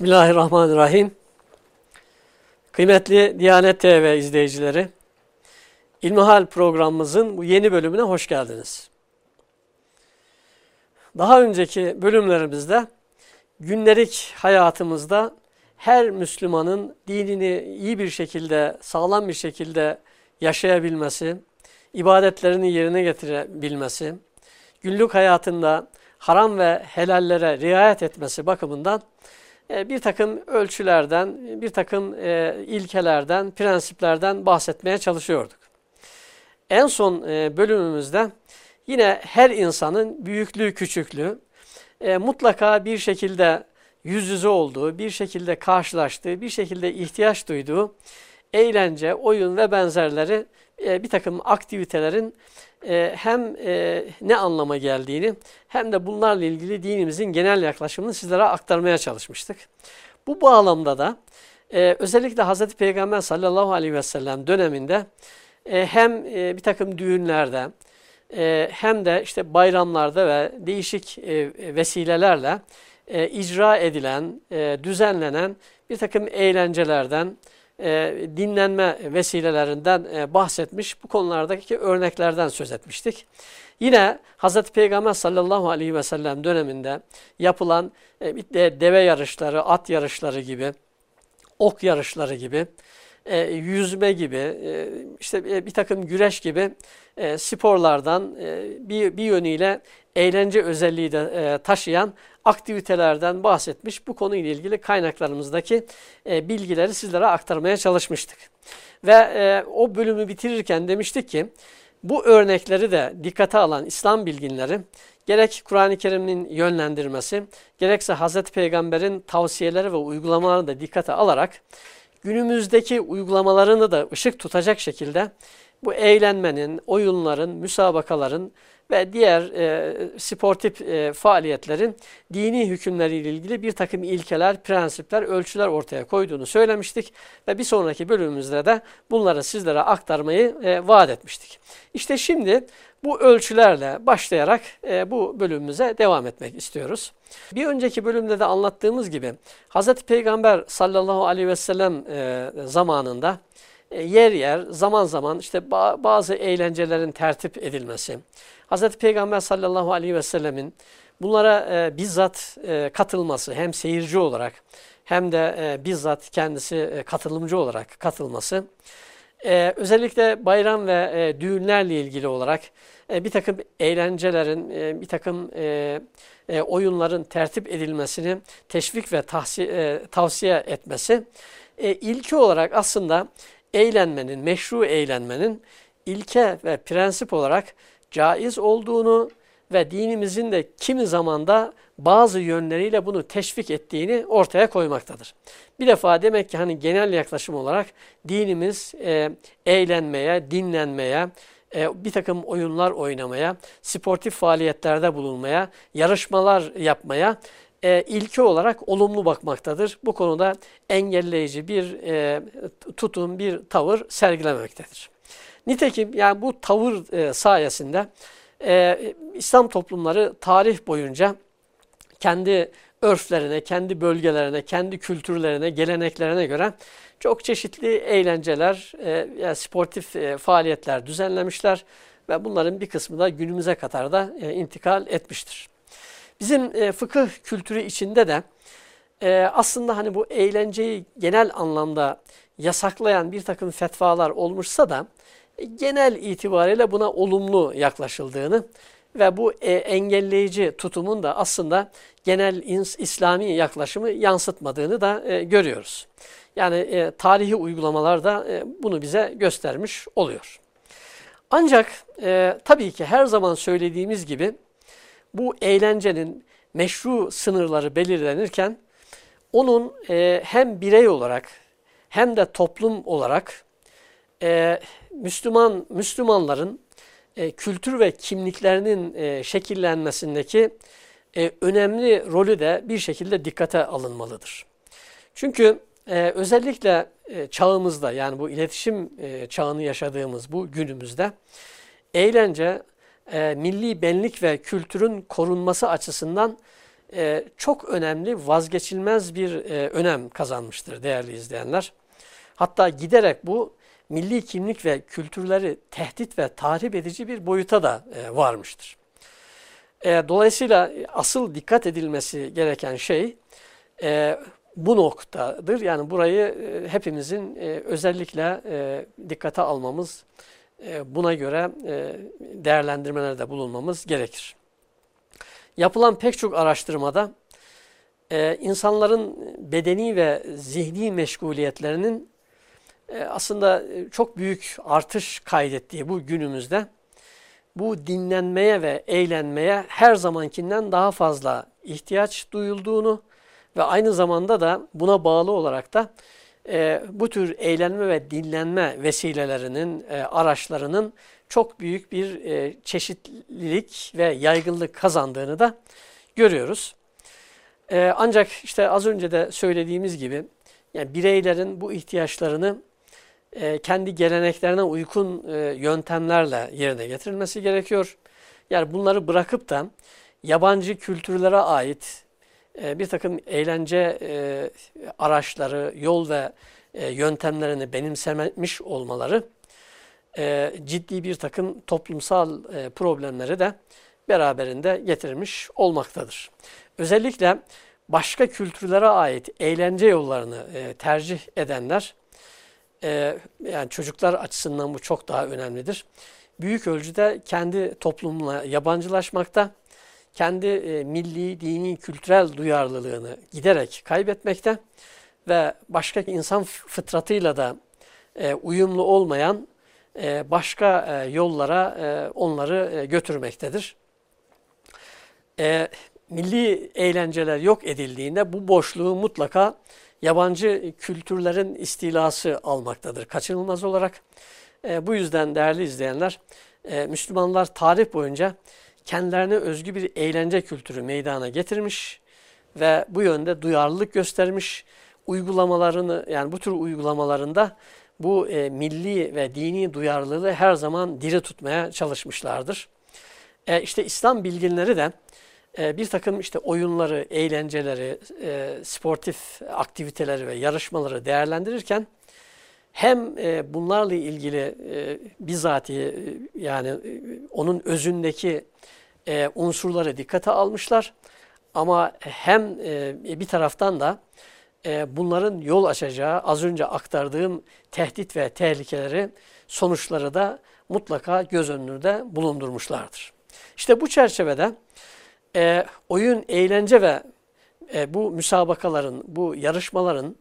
Bismillahirrahmanirrahim. Kıymetli Diyanet TV izleyicileri, İlmihal programımızın bu yeni bölümüne hoş geldiniz. Daha önceki bölümlerimizde gündelik hayatımızda her Müslümanın dinini iyi bir şekilde, sağlam bir şekilde yaşayabilmesi, ibadetlerini yerine getirebilmesi, günlük hayatında haram ve helallere riayet etmesi bakımından bir takım ölçülerden, bir takım e, ilkelerden, prensiplerden bahsetmeye çalışıyorduk. En son e, bölümümüzde yine her insanın büyüklüğü, küçüklüğü mutlaka bir şekilde yüz yüze olduğu, bir şekilde karşılaştığı, bir şekilde ihtiyaç duyduğu eğlence, oyun ve benzerleri bir takım aktivitelerin e, hem e, ne anlama geldiğini hem de bunlarla ilgili dinimizin genel yaklaşımını sizlere aktarmaya çalışmıştık. Bu bağlamda da e, özellikle Hz. Peygamber sallallahu aleyhi ve sellem döneminde e, hem e, bir takım düğünlerde e, hem de işte bayramlarda ve değişik e, vesilelerle e, icra edilen, e, düzenlenen bir takım eğlencelerden, e, dinlenme vesilelerinden e, bahsetmiş. Bu konulardaki örneklerden söz etmiştik. Yine Hz. Peygamber sallallahu aleyhi ve sellem döneminde yapılan e, deve yarışları, at yarışları gibi, ok yarışları gibi, e, yüzme gibi, e, işte e, bir takım güreş gibi e, sporlardan e, bir, bir yönüyle eğlence özelliği de e, taşıyan aktivitelerden bahsetmiş. Bu konuyla ilgili kaynaklarımızdaki e, bilgileri sizlere aktarmaya çalışmıştık. Ve e, o bölümü bitirirken demiştik ki bu örnekleri de dikkate alan İslam bilginleri gerek Kur'an-ı Kerim'in yönlendirmesi gerekse Hz. Peygamber'in tavsiyeleri ve uygulamalarını da dikkate alarak günümüzdeki uygulamalarını da ışık tutacak şekilde bu eğlenmenin, oyunların, müsabakaların ve diğer e, sportif e, faaliyetlerin dini hükümleriyle ilgili bir takım ilkeler, prensipler, ölçüler ortaya koyduğunu söylemiştik. Ve bir sonraki bölümümüzde de bunları sizlere aktarmayı e, vaat etmiştik. İşte şimdi bu ölçülerle başlayarak e, bu bölümümüze devam etmek istiyoruz. Bir önceki bölümde de anlattığımız gibi Hz. Peygamber sallallahu aleyhi ve sellem e, zamanında yer yer zaman zaman işte bazı eğlencelerin tertip edilmesi, Hz. Peygamber sallallahu aleyhi ve sellemin bunlara e, bizzat e, katılması hem seyirci olarak hem de e, bizzat kendisi e, katılımcı olarak katılması, e, özellikle bayram ve e, düğünlerle ilgili olarak e, bir takım eğlencelerin, e, bir takım e, e, oyunların tertip edilmesini teşvik ve e, tavsiye etmesi, e, ilki olarak aslında eğlenmenin, meşru eğlenmenin ilke ve prensip olarak caiz olduğunu ve dinimizin de kimi zamanda bazı yönleriyle bunu teşvik ettiğini ortaya koymaktadır. Bir defa demek ki hani genel yaklaşım olarak dinimiz e, eğlenmeye, dinlenmeye, e, bir takım oyunlar oynamaya, sportif faaliyetlerde bulunmaya, yarışmalar yapmaya e, ilki olarak olumlu bakmaktadır. Bu konuda engelleyici bir e, tutum, bir tavır sergilemektedir. Nitekim yani bu tavır e, sayesinde e, İslam toplumları tarih boyunca kendi örflerine, kendi bölgelerine, kendi kültürlerine, geleneklerine göre çok çeşitli eğlenceler, e, yani sportif e, faaliyetler düzenlemişler ve bunların bir kısmı da günümüze kadar da e, intikal etmiştir. Bizim e, fıkıh kültürü içinde de e, aslında hani bu eğlenceyi genel anlamda yasaklayan bir takım fetvalar olmuşsa da e, genel itibariyle buna olumlu yaklaşıldığını ve bu e, engelleyici tutumun da aslında genel ins, İslami yaklaşımı yansıtmadığını da e, görüyoruz. Yani e, tarihi uygulamalar da e, bunu bize göstermiş oluyor. Ancak e, tabii ki her zaman söylediğimiz gibi bu eğlencenin meşru sınırları belirlenirken onun e, hem birey olarak hem de toplum olarak e, Müslüman Müslümanların e, kültür ve kimliklerinin e, şekillenmesindeki e, önemli rolü de bir şekilde dikkate alınmalıdır. Çünkü e, özellikle e, çağımızda yani bu iletişim e, çağını yaşadığımız bu günümüzde eğlence e, milli benlik ve kültürün korunması açısından e, çok önemli, vazgeçilmez bir e, önem kazanmıştır değerli izleyenler. Hatta giderek bu milli kimlik ve kültürleri tehdit ve tahrip edici bir boyuta da e, varmıştır. E, dolayısıyla asıl dikkat edilmesi gereken şey e, bu noktadır. Yani burayı e, hepimizin e, özellikle e, dikkate almamız, e, buna göre e, değerlendirmelerde bulunmamız gerekir. Yapılan pek çok araştırmada e, insanların bedeni ve zihni meşguliyetlerinin e, aslında e, çok büyük artış kaydettiği bu günümüzde bu dinlenmeye ve eğlenmeye her zamankinden daha fazla ihtiyaç duyulduğunu ve aynı zamanda da buna bağlı olarak da e, bu tür eğlenme ve dinlenme vesilelerinin, e, araçlarının çok büyük bir e, çeşitlilik ve yaygınlık kazandığını da görüyoruz. E, ancak işte az önce de söylediğimiz gibi yani bireylerin bu ihtiyaçlarını e, kendi geleneklerine uygun e, yöntemlerle yerine getirilmesi gerekiyor. Yani bunları bırakıp da yabancı kültürlere ait e, bir takım eğlence e, araçları, yol ve e, yöntemlerini benimsemiş olmaları e, ciddi bir takım toplumsal problemleri de beraberinde getirmiş olmaktadır. Özellikle başka kültürlere ait eğlence yollarını tercih edenler, yani çocuklar açısından bu çok daha önemlidir. Büyük ölçüde kendi toplumuna yabancılaşmakta, kendi e, milli, dini, kültürel duyarlılığını giderek kaybetmekte ve başka insan fıtratıyla da e, uyumlu olmayan e, başka yollara onları götürmektedir. Milli eğlenceler yok edildiğinde bu boşluğu mutlaka yabancı kültürlerin istilası almaktadır kaçınılmaz olarak. Bu yüzden değerli izleyenler, Müslümanlar tarih boyunca kendilerine özgü bir eğlence kültürü meydana getirmiş ve bu yönde duyarlılık göstermiş. Uygulamalarını yani bu tür uygulamalarında bu e, milli ve dini duyarlılığı her zaman diri tutmaya çalışmışlardır. E, işte İslam bilginleri de e, bir takım işte oyunları, eğlenceleri, e, sportif aktiviteleri ve yarışmaları değerlendirirken hem e, bunlarla ilgili e, bizatihi e, yani onun özündeki unsurları dikkate almışlar. Ama hem bir taraftan da bunların yol açacağı az önce aktardığım tehdit ve tehlikeleri sonuçları da mutlaka göz önünde bulundurmuşlardır. İşte bu çerçevede oyun, eğlence ve bu müsabakaların, bu yarışmaların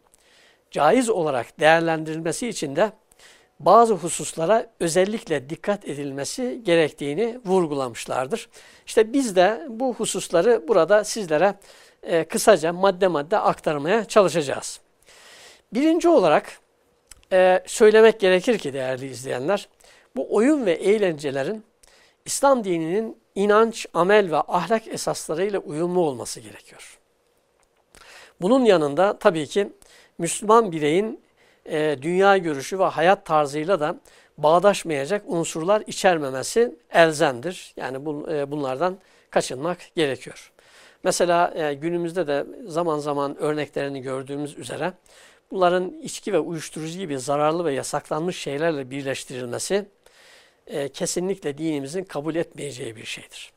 caiz olarak değerlendirilmesi için de bazı hususlara özellikle dikkat edilmesi gerektiğini vurgulamışlardır. İşte biz de bu hususları burada sizlere e, kısaca madde madde aktarmaya çalışacağız. Birinci olarak e, söylemek gerekir ki değerli izleyenler, bu oyun ve eğlencelerin İslam dininin inanç, amel ve ahlak esaslarıyla uyumlu olması gerekiyor. Bunun yanında tabii ki Müslüman bireyin e, dünya görüşü ve hayat tarzıyla da bağdaşmayacak unsurlar içermemesi elzemdir. Yani bu, e, bunlardan kaçınmak gerekiyor. Mesela e, günümüzde de zaman zaman örneklerini gördüğümüz üzere bunların içki ve uyuşturucu gibi zararlı ve yasaklanmış şeylerle birleştirilmesi e, kesinlikle dinimizin kabul etmeyeceği bir şeydir.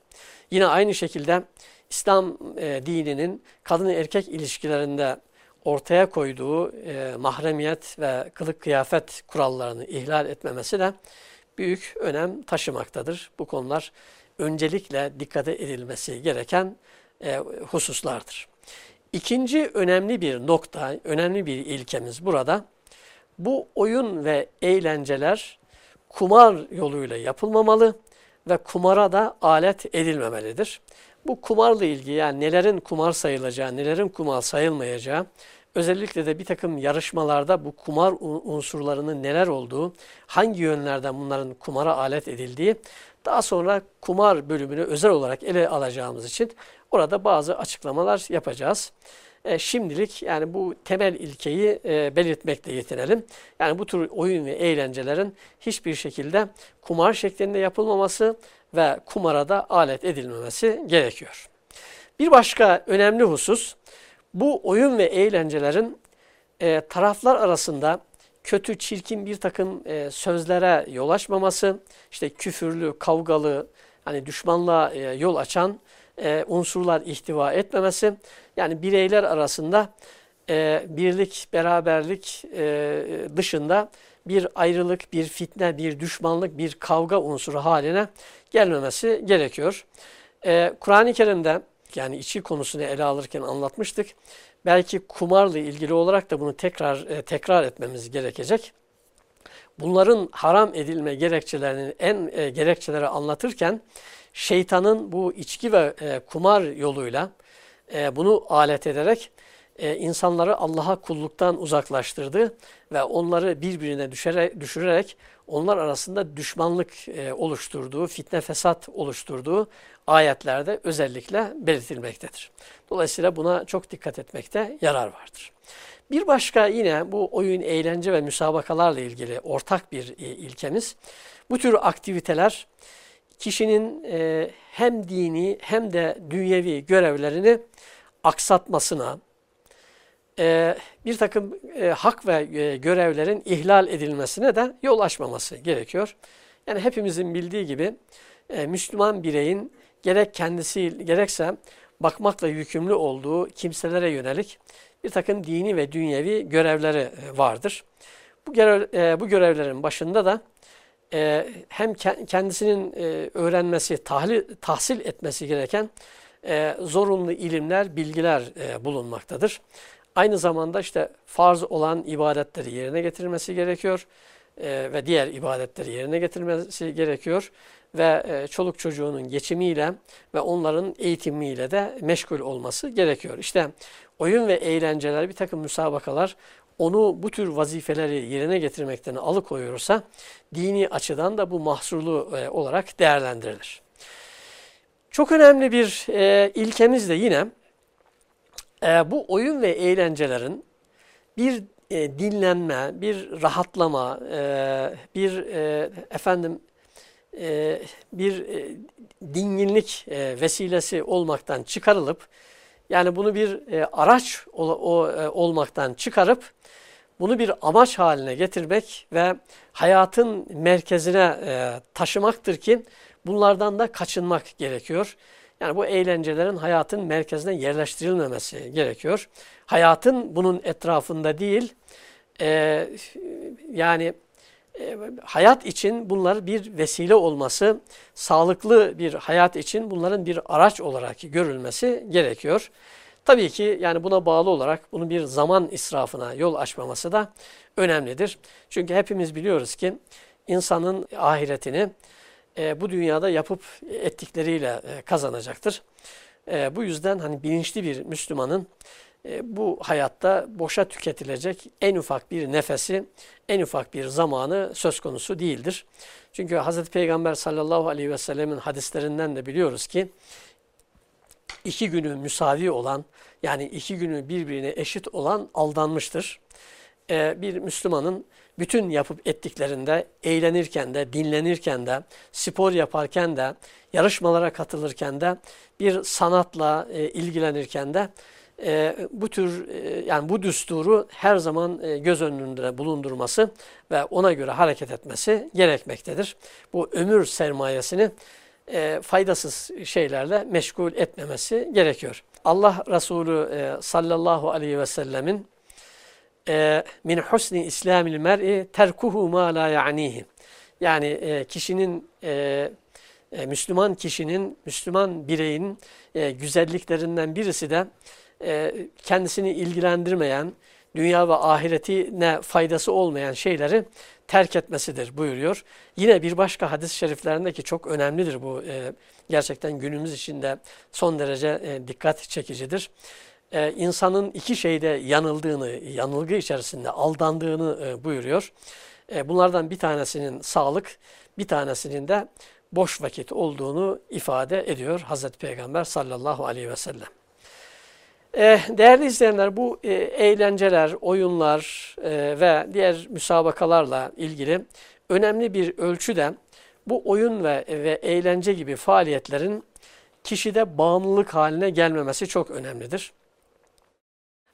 Yine aynı şekilde İslam e, dininin kadın erkek ilişkilerinde ortaya koyduğu e, mahremiyet ve kılık kıyafet kurallarını ihlal etmemesi de büyük önem taşımaktadır. Bu konular öncelikle dikkate edilmesi gereken e, hususlardır. İkinci önemli bir nokta, önemli bir ilkemiz burada. Bu oyun ve eğlenceler kumar yoluyla yapılmamalı ve kumara da alet edilmemelidir. Bu kumarla ilgili yani nelerin kumar sayılacağı, nelerin kumar sayılmayacağı, özellikle de bir takım yarışmalarda bu kumar unsurlarının neler olduğu, hangi yönlerden bunların kumara alet edildiği, daha sonra kumar bölümünü özel olarak ele alacağımız için orada bazı açıklamalar yapacağız. E, şimdilik yani bu temel ilkeyi e, belirtmekle yetinelim. Yani bu tür oyun ve eğlencelerin hiçbir şekilde kumar şeklinde yapılmaması ve kumara da alet edilmemesi gerekiyor. Bir başka önemli husus bu oyun ve eğlencelerin e, taraflar arasında kötü, çirkin bir takım e, sözlere yol açmaması, işte küfürlü, kavgalı, hani düşmanlığa e, yol açan e, unsurlar ihtiva etmemesi, yani bireyler arasında e, birlik, beraberlik e, dışında bir ayrılık, bir fitne, bir düşmanlık, bir kavga unsuru haline gelmemesi gerekiyor. E, Kur'an-ı Kerim'de yani içi konusunu ele alırken anlatmıştık. Belki kumarla ilgili olarak da bunu tekrar e, tekrar etmemiz gerekecek. Bunların haram edilme gerekçelerini en e, gerekçeleri anlatırken şeytanın bu içki ve e, kumar yoluyla e, bunu alet ederek e, insanları Allah'a kulluktan uzaklaştırdı ve onları birbirine düşürerek onlar arasında düşmanlık e, oluşturduğu, fitne fesat oluşturduğu ayetlerde özellikle belirtilmektedir. Dolayısıyla buna çok dikkat etmekte yarar vardır. Bir başka yine bu oyun, eğlence ve müsabakalarla ilgili ortak bir e, ilkemiz. Bu tür aktiviteler kişinin e, hem dini hem de dünyevi görevlerini aksatmasına, e, bir takım e, hak ve e, görevlerin ihlal edilmesine de yol açmaması gerekiyor. Yani hepimizin bildiği gibi e, Müslüman bireyin gerek kendisi gerekse bakmakla yükümlü olduğu kimselere yönelik bir takım dini ve dünyevi görevleri e, vardır. Bu, görev, e, bu görevlerin başında da e, hem kendisinin e, öğrenmesi, tahli, tahsil etmesi gereken e, zorunlu ilimler, bilgiler e, bulunmaktadır. Aynı zamanda işte farz olan ibadetleri yerine getirilmesi gerekiyor e, ve diğer ibadetleri yerine getirmesi gerekiyor ve e, çoluk çocuğunun geçimiyle ve onların eğitimiyle de meşgul olması gerekiyor. İşte oyun ve eğlenceler, bir takım müsabakalar onu bu tür vazifeleri yerine getirmekten alıkoyuyorsa dini açıdan da bu mahsurlu e, olarak değerlendirilir. Çok önemli bir e, ilkemiz de yine e, bu oyun ve eğlencelerin bir e, dinlenme, bir rahatlama, e, bir e, efendim e, bir e, dinginlik e, vesilesi olmaktan çıkarılıp yani bunu bir e, araç o, o, e, olmaktan çıkarıp bunu bir amaç haline getirmek ve hayatın merkezine e, taşımaktır ki bunlardan da kaçınmak gerekiyor. Yani bu eğlencelerin hayatın merkezine yerleştirilmemesi gerekiyor. Hayatın bunun etrafında değil, e, yani e, hayat için bunlar bir vesile olması, sağlıklı bir hayat için bunların bir araç olarak görülmesi gerekiyor. Tabii ki yani buna bağlı olarak bunun bir zaman israfına yol açmaması da önemlidir. Çünkü hepimiz biliyoruz ki insanın ahiretini e, bu dünyada yapıp ettikleriyle e, kazanacaktır. E, bu yüzden hani bilinçli bir Müslümanın e, bu hayatta boşa tüketilecek en ufak bir nefesi, en ufak bir zamanı söz konusu değildir. Çünkü Hz. Peygamber sallallahu aleyhi ve sellemin hadislerinden de biliyoruz ki iki günü müsavi olan yani iki günü birbirine eşit olan aldanmıştır. Ee, bir Müslümanın bütün yapıp ettiklerinde, eğlenirken de, dinlenirken de, spor yaparken de, yarışmalara katılırken de, bir sanatla e, ilgilenirken de e, bu tür e, yani bu düsturu her zaman e, göz önünde bulundurması ve ona göre hareket etmesi gerekmektedir. Bu ömür sermayesini e, faydasız şeylerle meşgul etmemesi gerekiyor. Allah Resulü e, sallallahu aleyhi ve sellemin e, min husni islamil mer'i terkuhu ma la ya'nihi. Yani e, kişinin e, e, Müslüman kişinin, Müslüman bireyin e, güzelliklerinden birisi de e, kendisini ilgilendirmeyen, dünya ve ahiretine faydası olmayan şeyleri terk etmesidir buyuruyor. Yine bir başka hadis-i şeriflerindeki çok önemlidir bu. E, gerçekten günümüz içinde son derece e, dikkat çekicidir. E, insanın iki şeyde yanıldığını, yanılgı içerisinde aldandığını e, buyuruyor. E, bunlardan bir tanesinin sağlık, bir tanesinin de boş vakit olduğunu ifade ediyor Hazreti Peygamber sallallahu aleyhi ve sellem. E, değerli izleyenler bu e, eğlenceler, oyunlar e, ve diğer müsabakalarla ilgili önemli bir ölçü de bu oyun ve, ve eğlence gibi faaliyetlerin kişide bağımlılık haline gelmemesi çok önemlidir.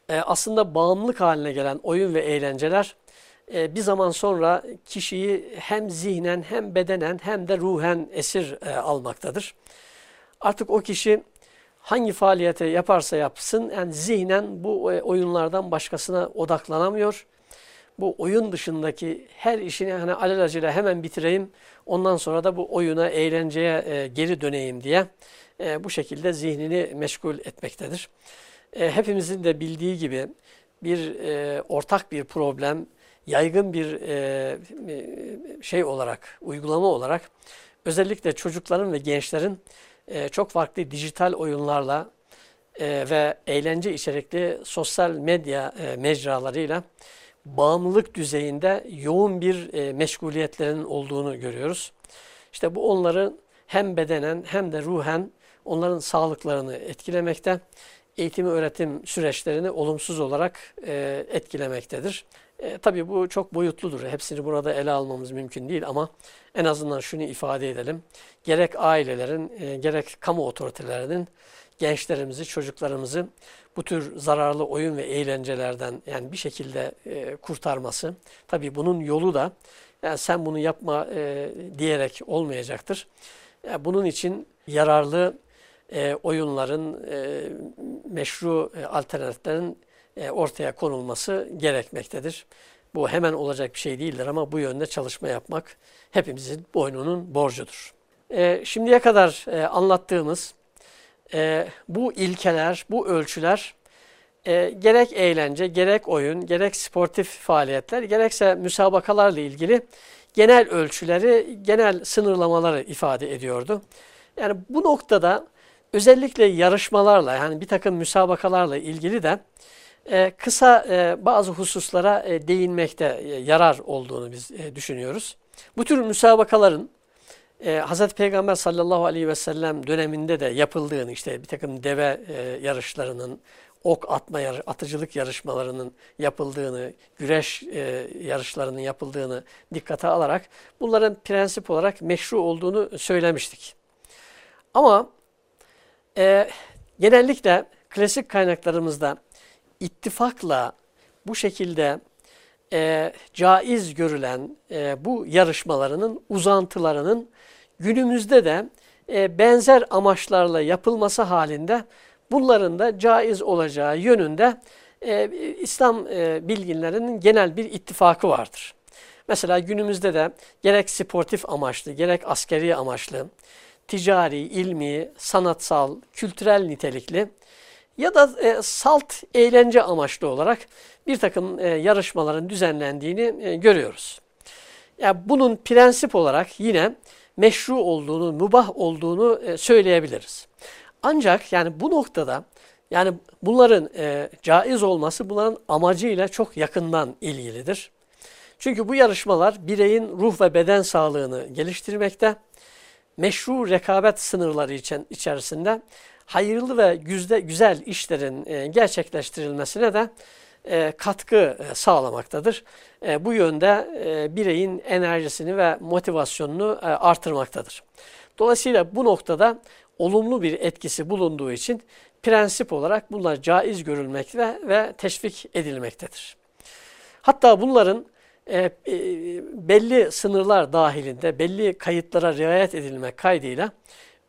E, aslında bağımlılık haline gelen oyun ve eğlenceler e, bir zaman sonra kişiyi hem zihnen hem bedenen hem de ruhen esir e, almaktadır. Artık o kişi hangi faaliyeti yaparsa yapsın yani zihnen bu oyunlardan başkasına odaklanamıyor. Bu oyun dışındaki her işini hani alelacele hemen bitireyim ondan sonra da bu oyuna, eğlenceye geri döneyim diye bu şekilde zihnini meşgul etmektedir. E, hepimizin de bildiği gibi bir e, ortak bir problem, yaygın bir e, şey olarak, uygulama olarak özellikle çocukların ve gençlerin e, çok farklı dijital oyunlarla e, ve eğlence içerikli sosyal medya e, mecralarıyla bağımlılık düzeyinde yoğun bir e, meşguliyetlerin olduğunu görüyoruz. İşte bu onları hem bedenen hem de ruhen onların sağlıklarını etkilemekte, eğitim öğretim süreçlerini olumsuz olarak e, etkilemektedir. E, tabii bu çok boyutludur. Hepsini burada ele almamız mümkün değil ama en azından şunu ifade edelim. Gerek ailelerin, e, gerek kamu otoritelerinin gençlerimizi, çocuklarımızı bu tür zararlı oyun ve eğlencelerden yani bir şekilde e, kurtarması. Tabii bunun yolu da yani sen bunu yapma e, diyerek olmayacaktır. Yani bunun için yararlı e, oyunların, e, meşru e, alternatiflerin e, ortaya konulması gerekmektedir. Bu hemen olacak bir şey değildir ama bu yönde çalışma yapmak hepimizin boynunun borcudur. E, şimdiye kadar e, anlattığımız e, bu ilkeler, bu ölçüler e, gerek eğlence, gerek oyun, gerek sportif faaliyetler, gerekse müsabakalarla ilgili genel ölçüleri, genel sınırlamaları ifade ediyordu. Yani bu noktada özellikle yarışmalarla yani bir takım müsabakalarla ilgili de e, kısa e, bazı hususlara e, değinmekte e, yarar olduğunu biz e, düşünüyoruz. Bu tür müsabakaların e, Hz. Peygamber sallallahu aleyhi ve sellem döneminde de yapıldığını işte bir takım deve e, yarışlarının, ok atma yarı, atıcılık yarışmalarının yapıldığını, güreş e, yarışlarının yapıldığını dikkate alarak bunların prensip olarak meşru olduğunu söylemiştik. Ama e, genellikle klasik kaynaklarımızda ittifakla bu şekilde e, caiz görülen e, bu yarışmalarının uzantılarının günümüzde de e, benzer amaçlarla yapılması halinde bunların da caiz olacağı yönünde e, İslam e, bilginlerinin genel bir ittifakı vardır. Mesela günümüzde de gerek sportif amaçlı, gerek askeri amaçlı, ticari, ilmi, sanatsal, kültürel nitelikli ya da e, salt eğlence amaçlı olarak bir takım e, yarışmaların düzenlendiğini e, görüyoruz. Yani bunun prensip olarak yine meşru olduğunu, mübah olduğunu e, söyleyebiliriz. Ancak yani bu noktada yani bunların e, caiz olması bunların amacıyla çok yakından ilgilidir. Çünkü bu yarışmalar bireyin ruh ve beden sağlığını geliştirmekte, meşru rekabet sınırları için içerisinde hayırlı ve güzde, güzel işlerin e, gerçekleştirilmesine de e, katkı e, sağlamaktadır. Bu yönde bireyin enerjisini ve motivasyonunu artırmaktadır. Dolayısıyla bu noktada olumlu bir etkisi bulunduğu için prensip olarak bunlar caiz görülmekte ve teşvik edilmektedir. Hatta bunların e, e, belli sınırlar dahilinde belli kayıtlara riayet edilmek kaydıyla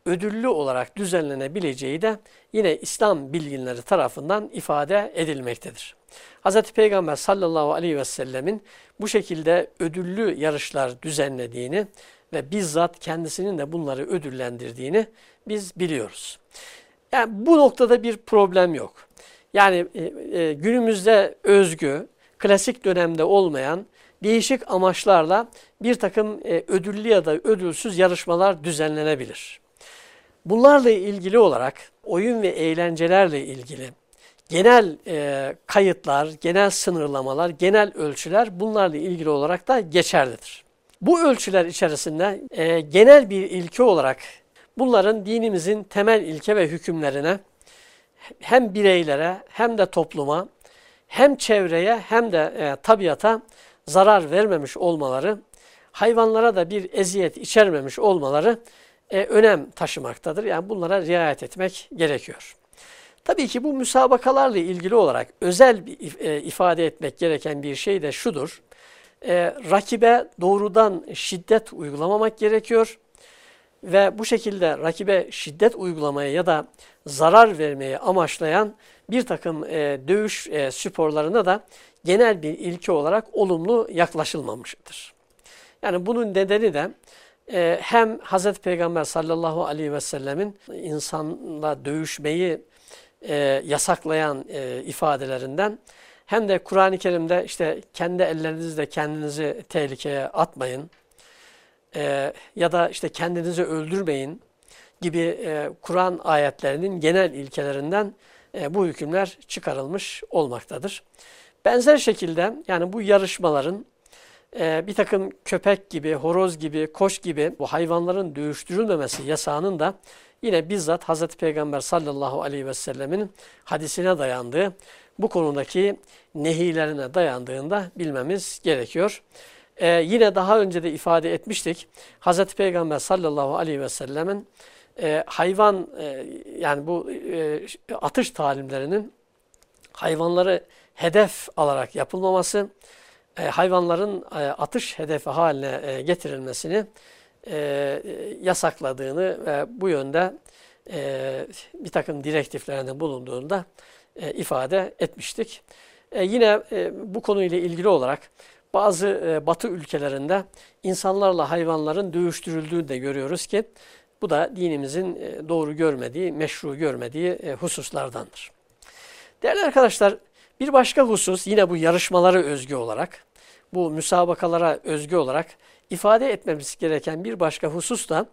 ödüllü olarak düzenlenebileceği de yine İslam bilginleri tarafından ifade edilmektedir. Hz. Peygamber sallallahu aleyhi ve sellemin bu şekilde ödüllü yarışlar düzenlediğini ve bizzat kendisinin de bunları ödüllendirdiğini biz biliyoruz. Yani bu noktada bir problem yok. Yani e, e, günümüzde özgü, klasik dönemde olmayan değişik amaçlarla bir takım e, ödüllü ya da ödülsüz yarışmalar düzenlenebilir. Bunlarla ilgili olarak oyun ve eğlencelerle ilgili genel e, kayıtlar, genel sınırlamalar, genel ölçüler bunlarla ilgili olarak da geçerlidir. Bu ölçüler içerisinde e, genel bir ilke olarak bunların dinimizin temel ilke ve hükümlerine hem bireylere hem de topluma hem çevreye hem de e, tabiata zarar vermemiş olmaları, hayvanlara da bir eziyet içermemiş olmaları e, önem taşımaktadır. Yani bunlara riayet etmek gerekiyor. Tabii ki bu müsabakalarla ilgili olarak özel bir e, ifade etmek gereken bir şey de şudur. E, rakibe doğrudan şiddet uygulamamak gerekiyor. Ve bu şekilde rakibe şiddet uygulamaya ya da zarar vermeye amaçlayan bir takım e, dövüş e, sporlarına da genel bir ilke olarak olumlu yaklaşılmamıştır. Yani bunun nedeni de e, hem Hz. Peygamber sallallahu aleyhi ve sellemin insanla dövüşmeyi e, yasaklayan e, ifadelerinden hem de Kur'an-ı Kerim'de işte kendi ellerinizle kendinizi tehlikeye atmayın e, ya da işte kendinizi öldürmeyin gibi e, Kur'an ayetlerinin genel ilkelerinden e, bu hükümler çıkarılmış olmaktadır. Benzer şekilde yani bu yarışmaların e, bir takım köpek gibi, horoz gibi, koş gibi bu hayvanların dövüştürülmemesi yasağının da yine bizzat Hz. Peygamber sallallahu aleyhi ve sellemin hadisine dayandığı, bu konudaki nehilerine dayandığında bilmemiz gerekiyor. Ee, yine daha önce de ifade etmiştik. Hz. Peygamber sallallahu aleyhi ve sellemin e, hayvan e, yani bu e, atış talimlerinin hayvanları hedef alarak yapılmaması, e, hayvanların e, atış hedefi haline e, getirilmesini e, yasakladığını ve bu yönde e, bir takım direktiflerinde bulunduğunda e, ifade etmiştik. E, yine e, bu konuyla ilgili olarak bazı e, batı ülkelerinde insanlarla hayvanların dövüştürüldüğünü de görüyoruz ki bu da dinimizin e, doğru görmediği, meşru görmediği e, hususlardandır. Değerli arkadaşlar, bir başka husus yine bu yarışmalara özgü olarak, bu müsabakalara özgü olarak ifade etmemiz gereken bir başka husus da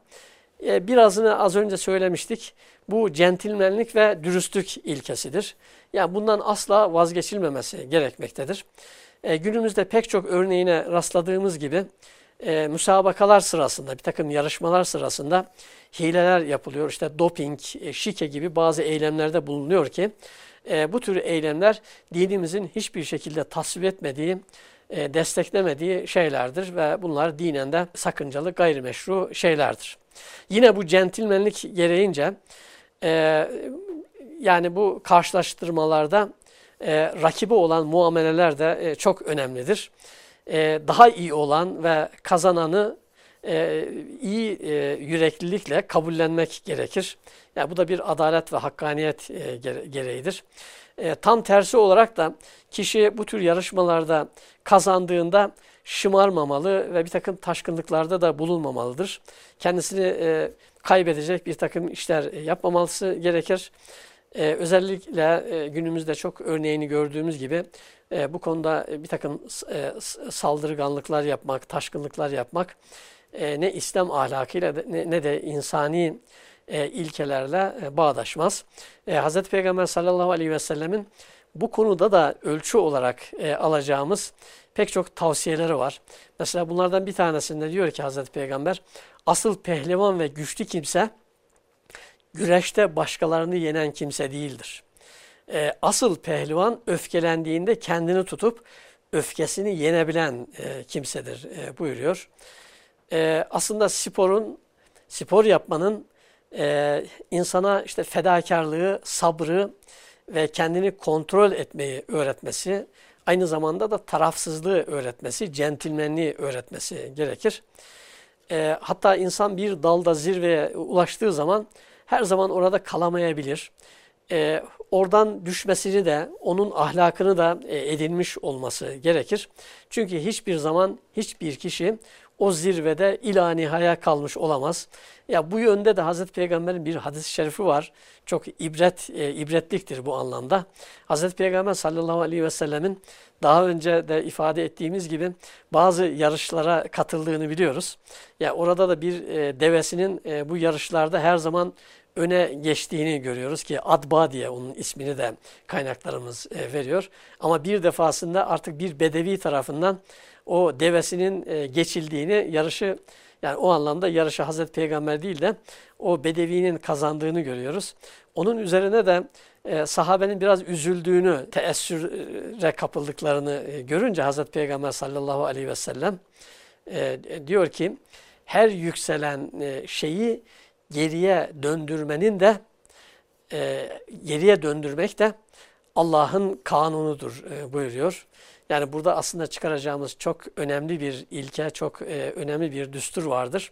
e, birazını az önce söylemiştik. Bu centilmenlik ve dürüstlük ilkesidir. Yani bundan asla vazgeçilmemesi gerekmektedir. E, günümüzde pek çok örneğine rastladığımız gibi e, müsabakalar sırasında, bir takım yarışmalar sırasında hileler yapılıyor. İşte doping, e, şike gibi bazı eylemlerde bulunuyor ki e, bu tür eylemler dinimizin hiçbir şekilde tasvip etmediği, e, desteklemediği şeylerdir ve bunlar dinen de sakıncalı, gayrimeşru şeylerdir. Yine bu centilmenlik gereğince e, yani bu karşılaştırmalarda e, rakibi olan muameleler de e, çok önemlidir. E, daha iyi olan ve kazananı e, iyi e, yüreklilikle kabullenmek gerekir. Yani bu da bir adalet ve hakkaniyet e, gereğidir. E, tam tersi olarak da kişi bu tür yarışmalarda kazandığında şımarmamalı ve bir takım taşkınlıklarda da bulunmamalıdır. Kendisini e, kaybedecek bir takım işler yapmaması gerekir. Ee, özellikle e, günümüzde çok örneğini gördüğümüz gibi e, bu konuda bir takım e, saldırganlıklar yapmak, taşkınlıklar yapmak e, ne İslam ahlakıyla ne, de insani e, ilkelerle e, bağdaşmaz. E, Hz. Peygamber sallallahu aleyhi ve sellemin bu konuda da ölçü olarak alacağımız pek çok tavsiyeleri var. Mesela bunlardan bir tanesinde diyor ki Hz. Peygamber, asıl pehlivan ve güçlü kimse güreşte başkalarını yenen kimse değildir. Asıl pehlivan öfkelendiğinde kendini tutup öfkesini yenebilen kimsedir e, buyuruyor. E, aslında sporun, spor yapmanın e, insana işte fedakarlığı, sabrı ve kendini kontrol etmeyi öğretmesi, aynı zamanda da tarafsızlığı öğretmesi, centilmenliği öğretmesi gerekir. E, hatta insan bir dalda zirveye ulaştığı zaman her zaman orada kalamayabilir. E, oradan düşmesini de onun ahlakını da e, edinmiş olması gerekir. Çünkü hiçbir zaman hiçbir kişi o zirvede ila nihaya kalmış olamaz. Ya bu yönde de Hazreti Peygamber'in bir hadis-i şerifi var. Çok ibret e, ibretliktir bu anlamda. Hazreti Peygamber sallallahu aleyhi ve sellemin daha önce de ifade ettiğimiz gibi bazı yarışlara katıldığını biliyoruz. Ya orada da bir e, devesinin e, bu yarışlarda her zaman öne geçtiğini görüyoruz ki Adba diye onun ismini de kaynaklarımız e, veriyor. Ama bir defasında artık bir bedevi tarafından o devesinin e, geçildiğini, yarışı yani o anlamda yarışı Hazreti Peygamber değil de o bedevinin kazandığını görüyoruz. Onun üzerine de e, sahabenin biraz üzüldüğünü, teessüre kapıldıklarını e, görünce Hazreti Peygamber sallallahu aleyhi ve sellem diyor ki her yükselen şeyi geriye döndürmenin de geriye döndürmek de Allah'ın kanunudur buyuruyor. Yani burada aslında çıkaracağımız çok önemli bir ilke, çok e, önemli bir düstur vardır.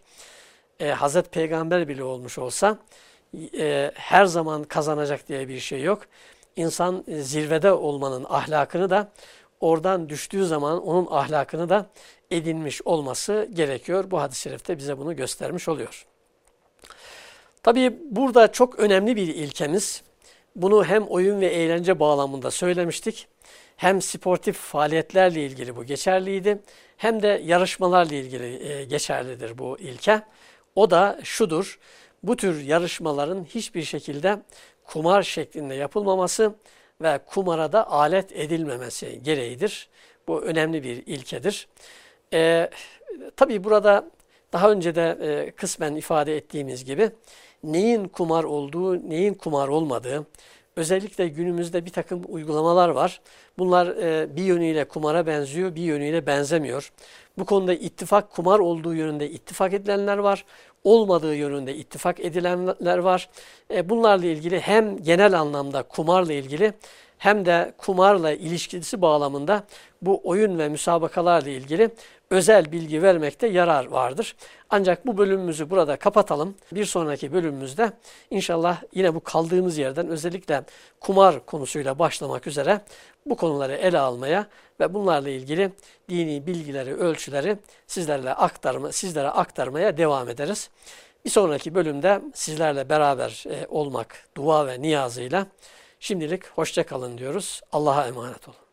E, Hazreti Peygamber bile olmuş olsa e, her zaman kazanacak diye bir şey yok. İnsan e, zirvede olmanın ahlakını da oradan düştüğü zaman onun ahlakını da edinmiş olması gerekiyor. Bu hadis-i şerifte bize bunu göstermiş oluyor. Tabii burada çok önemli bir ilkemiz. Bunu hem oyun ve eğlence bağlamında söylemiştik. Hem sportif faaliyetlerle ilgili bu geçerliydi. Hem de yarışmalarla ilgili e, geçerlidir bu ilke. O da şudur. Bu tür yarışmaların hiçbir şekilde kumar şeklinde yapılmaması ve kumara da alet edilmemesi gereğidir. Bu önemli bir ilkedir. E, tabii burada daha önce de e, kısmen ifade ettiğimiz gibi neyin kumar olduğu, neyin kumar olmadığı, özellikle günümüzde bir takım uygulamalar var. Bunlar e, bir yönüyle kumara benziyor, bir yönüyle benzemiyor. Bu konuda ittifak kumar olduğu yönünde ittifak edilenler var, olmadığı yönünde ittifak edilenler var. E, bunlarla ilgili hem genel anlamda kumarla ilgili hem de kumarla ilişkisi bağlamında bu oyun ve müsabakalarla ilgili özel bilgi vermekte yarar vardır. Ancak bu bölümümüzü burada kapatalım. Bir sonraki bölümümüzde inşallah yine bu kaldığımız yerden özellikle kumar konusuyla başlamak üzere bu konuları ele almaya ve bunlarla ilgili dini bilgileri, ölçüleri sizlerle aktarma, sizlere aktarmaya devam ederiz. Bir sonraki bölümde sizlerle beraber e, olmak dua ve niyazıyla şimdilik hoşça kalın diyoruz. Allah'a emanet olun.